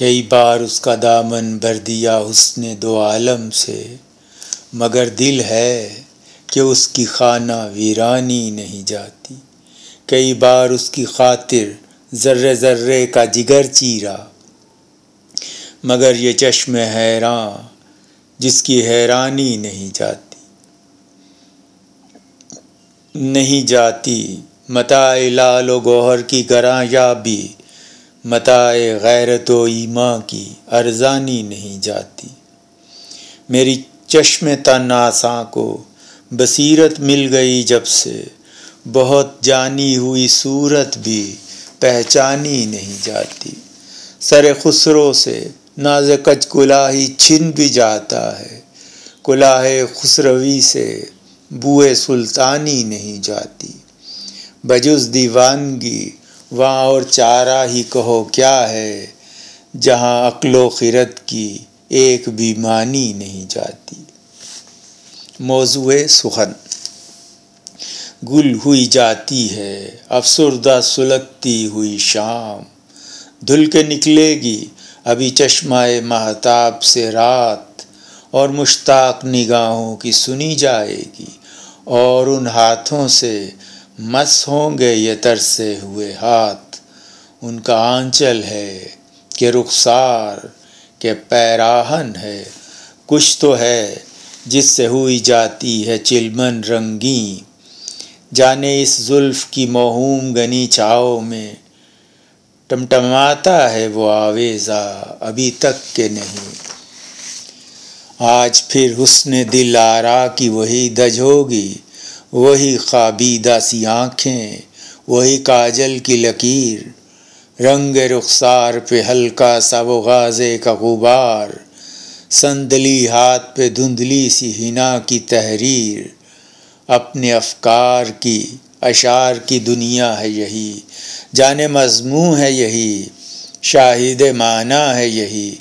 کئی بار اس کا دامن بھر دیا حسن دو عالم سے، مگر دل ہے کہ اس کی خانہ ویرانی نہیں جاتی۔ کئی بار اس کی خاطر ذرے ذرے کا جگر چیرا، مگر یہ چشم حیران جس کی حیرانی نہیں جاتی۔ نہیں جاتی، متاع لال و گوہر کی گراں یا بھی متاع غیرت و ایماں کی ارزانی نہیں جاتی۔ میری چشم تن آساں کو بصیرت مل گئی جب سے بہت جانی ہوئی صورت بھی پہچانی نہیں جاتی۔ سر خسرو سے ناز کچ کلاہی چھن بھی جاتا ہے۔ کلاہ خسروی سے بوئے سلطانی نہیں جاتی۔ بجز دیوانگی وہاں اور چارہ ہی کہو کیا ہے؟ جہاں عقل و خرت کی ایک بھی مانی نہیں جاتی۔ موضوع سخن۔ گل ہوئی جاتی ہے، افسردہ سلگتی ہوئی شام۔ دھل کے نکلے گی ابھی چشمہ محتاب سے رات۔ اور مشتاق نگاہوں کی سنی جائے گی۔ اور ان ہاتھوں سے مس ہوں گے یہ ترسے ہوئے ہاتھ۔ ان کا آنچل ہے کہ رخسار، کہ پیراہن ہے۔ کچھ تو ہے جس سے ہوئی جاتی ہے چلمن رنگیں جانے اس زلف کی موہوم گنی چاؤ میں۔ ٹمٹماتا ہے وہ آویزہ ابھی تک کہ نہیں۔ آج پھر حسن دل آرا کی وہی دج ہوگی۔ وہی خوابیدہ سی آنکھیں، وہی کاجل کی لکیر، رنگ رخسار پہ ہلکا سا وہ غازے کا غبار، سندلی ہاتھ پہ دھندلی سی ہنا کی تحریر، اپنے افکار کی، اشعار کی دنیا ہے یہی جانے مضموں ہے یہی، شاہد معنی ہے یہی،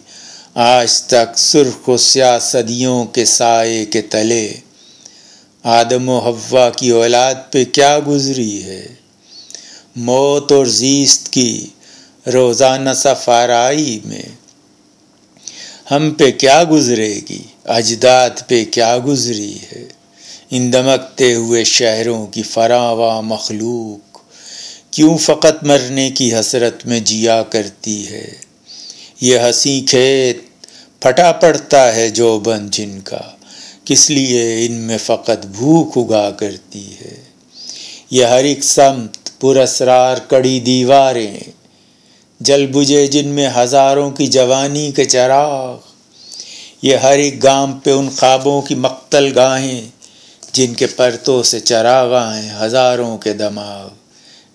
آج تک سرخ و سیاہ صدیوں کے سائے کے تلے۔ آدم و ہوا کی اولاد پہ کیا گزری ہے؟ موت اور زیست کی روزانہ سفارائی میں ہم پہ کیا گزرے گی؟ اجداد پہ کیا گزری ہے؟ ان دمکتے ہوئے شہروں کی فراواں مخلوق کیوں فقط مرنے کی حسرت میں جیا کرتی ہے؟ یہ ہنسی کھیت پھٹا پڑتا ہے جو بن جن کا۔ کس لیے ان میں فقط بھوک اگا کرتی ہے؟ یہ ہر ایک سمت پراسرار کڑی دیواریں، جل بجے جن میں ہزاروں کی جوانی کے چراغ، یہ ہر ایک گام پہ ان خوابوں کی مقتل گاہیں، جن کے پرتوں سے چراغاہیں ہزاروں کے دماغ۔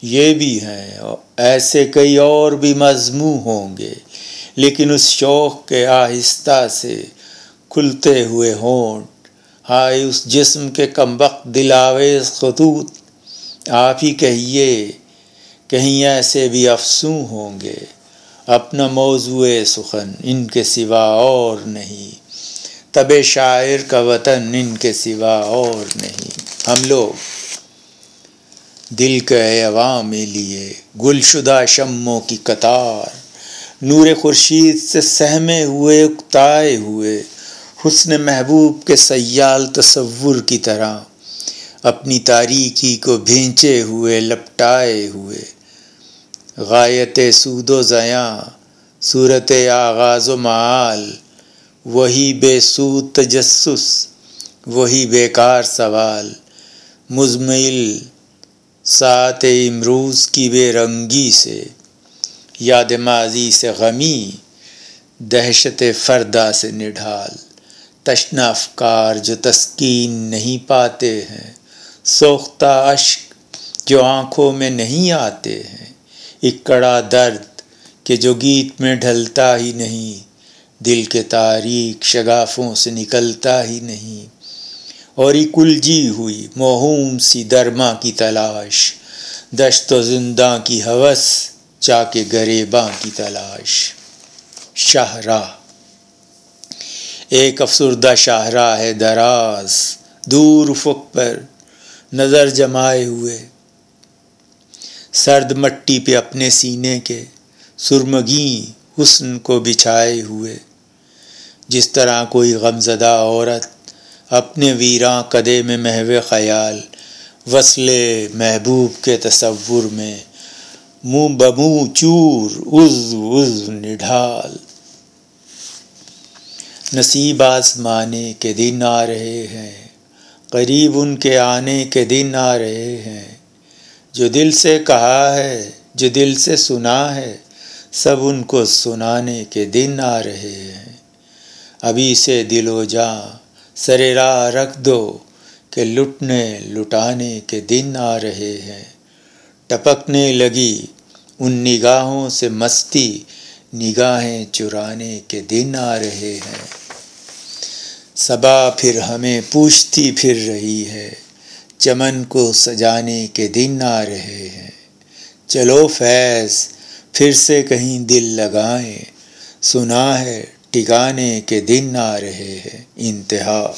یہ بھی ہیں، ایسے کئی اور بھی مضمو ہوں گے، لیکن اس شوق کے آہستہ سے کھلتے ہوئے ہونٹ ہائے اس جسم کے کم وقت دلاویز خطوط، آپ ہی کہیے، کہیں ایسے بھی افسوں ہوں گے۔ اپنا موضوع سخن، ان کے سوا اور نہیں۔ طب شاعر کا وطن، ان کے سوا اور نہیں۔ ہم لوگ، دل کے عوام لیے گل شدہ شموں کی قطار، نور خورشید سے سہمے ہوئے، اکتائے ہوئے۔ حسن محبوب کے سیال تصور کی طرح، اپنی تاریکی کو بھینچے ہوئے، لپٹائے ہوئے۔ غایت سود و زیاں صورت آغاز و معال وہی بے سود تجسس، وہی بیکار سوال۔ مزمل سات امروز کی بے رنگی سے۔ یاد ماضی سے غمی، دہشت فردا سے نڈھال۔ تشنا افکار جو تسکین نہیں پاتے ہیں۔ سوختہ اشک جو آنکھوں میں نہیں آتے ہیں۔ ایک کڑا درد کہ جو گیت میں ڈھلتا ہی نہیں۔ دل کے تاریخ شگافوں سے نکلتا ہی نہیں۔ اور ایک الجھی ہوئی موہوم سی درما کی تلاش۔ دشت و زندہ کی حوث چا کے گریباں کی تلاش۔ شاہراہ ایک افسردہ شاہراہ ہے دراز، دور افق پر نظر جمائے ہوئے۔ سرد مٹی پہ اپنے سینے کے سرمگی حسن کو بچھائے ہوئے۔ جس طرح کوئی غمزدہ عورت اپنے ویراں قدے میں محو خیال، وصل محبوب کے تصور میں منہ بمو چور، عز عز، نڈھال۔ نصیب آزمانے کے دن آ رہے ہیں، قریب ان کے آنے کے دن آ رہے ہیں۔ جو دل سے کہا ہے، جو دل سے سنا ہے، سب ان کو سنانے کے دن آ رہے ہیں۔ ابھی سے دل و جاں سر راہ رکھ دو کہ لٹنے لٹانے کے دن آ رہے ہیں۔ ٹپکنے لگی ان نگاہوں سے مستی، نگاہیں چرانے کے دن آ رہے ہیں۔ صبا پھر ہمیں پوچھتی پھر رہی ہے، چمن کو سجانے کے دن آ رہے ہیں۔ چلو فیض، پھر سے کہیں دل لگائیں۔ سنا ہے ٹکانے کے دن آ رہے ہیں۔ انتہا۔